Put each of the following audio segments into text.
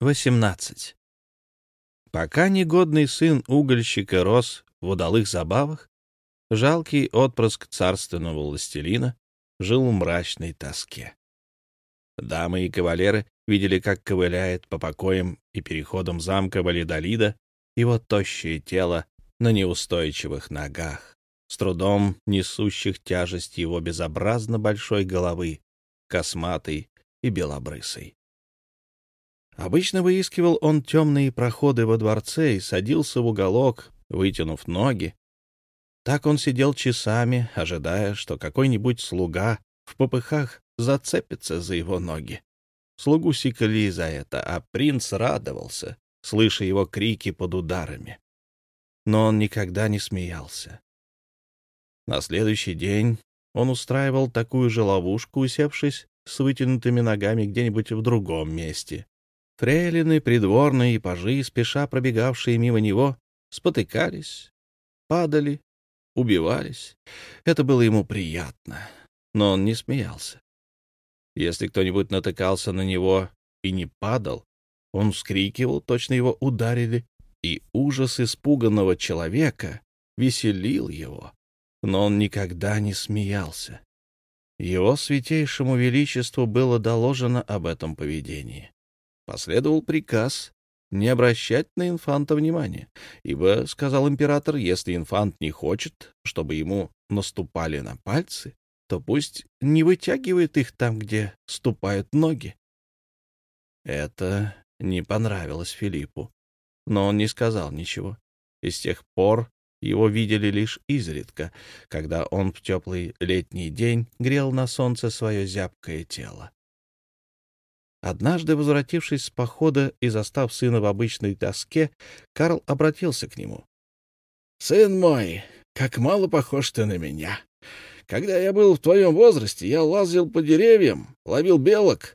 18. Пока негодный сын угольщика рос в удалых забавах, жалкий отпрыск царственного властелина жил в мрачной тоске. Дамы и кавалеры видели, как ковыляет по покоям и переходам замка Валидолида его тощее тело на неустойчивых ногах, с трудом несущих тяжесть его безобразно большой головы, косматой и белобрысой. Обычно выискивал он темные проходы во дворце и садился в уголок, вытянув ноги. Так он сидел часами, ожидая, что какой-нибудь слуга в попыхах зацепится за его ноги. Слугу сикали за это, а принц радовался, слыша его крики под ударами. Но он никогда не смеялся. На следующий день он устраивал такую же ловушку, усевшись с вытянутыми ногами где-нибудь в другом месте. Фрейлины, придворные и пажи, спеша пробегавшие мимо него, спотыкались, падали, убивались. Это было ему приятно, но он не смеялся. Если кто-нибудь натыкался на него и не падал, он вскрикивал, точно его ударили, и ужас испуганного человека веселил его, но он никогда не смеялся. Его святейшему величеству было доложено об этом поведении последовал приказ не обращать на инфанта внимания, ибо, — сказал император, — если инфант не хочет, чтобы ему наступали на пальцы, то пусть не вытягивает их там, где ступают ноги. Это не понравилось Филиппу, но он не сказал ничего, и с тех пор его видели лишь изредка, когда он в теплый летний день грел на солнце свое зябкое тело. Однажды, возвратившись с похода и застав сына в обычной тоске, Карл обратился к нему. — Сын мой, как мало похож ты на меня. Когда я был в твоем возрасте, я лазил по деревьям, ловил белок.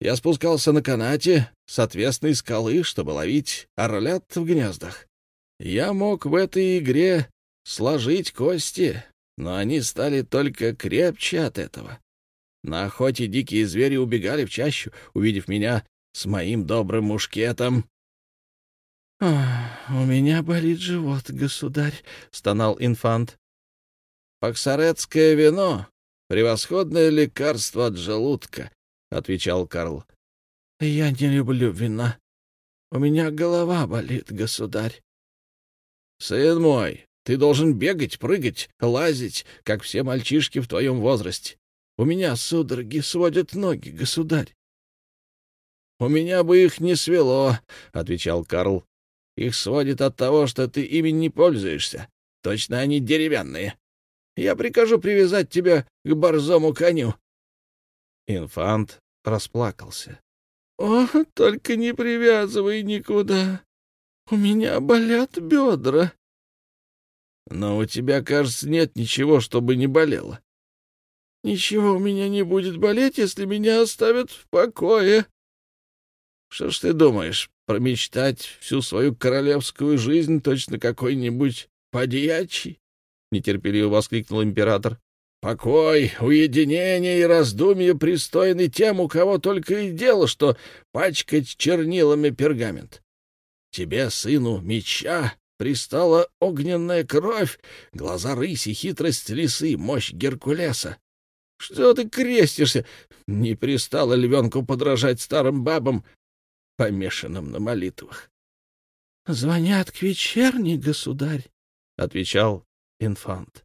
Я спускался на канате с отвесной скалы, чтобы ловить орлят в гнездах. Я мог в этой игре сложить кости, но они стали только крепче от этого. На охоте дикие звери убегали в чащу, увидев меня с моим добрым мушкетом. — У меня болит живот, государь, — стонал инфант. — Паксарецкое вино — превосходное лекарство от желудка, — отвечал Карл. — Я не люблю вина. У меня голова болит, государь. — Сын мой, ты должен бегать, прыгать, лазить, как все мальчишки в твоем возрасте. У меня судороги сводят ноги, государь. — У меня бы их не свело, — отвечал Карл. — Их сводит от того, что ты ими не пользуешься. Точно они деревянные. Я прикажу привязать тебя к борзому коню. Инфант расплакался. — О, только не привязывай никуда. У меня болят бедра. — Но у тебя, кажется, нет ничего, чтобы не болело. Ничего у меня не будет болеть, если меня оставят в покое. Что ж ты думаешь, промечтать всю свою королевскую жизнь точно какой-нибудь подьячий? Нетерпеливо воскликнул император. Покой, уединение и раздумье пристойны тем, у кого только и дело, что пачкать чернилами пергамент. Тебе, сыну меча, пристала огненная кровь, глаза рыси, хитрость лисы, мощь Геркулеса. Что ты крестишься? Не пристало львенку подражать старым бабам, помешанным на молитвах. — Звонят к вечерне, государь, — отвечал инфант.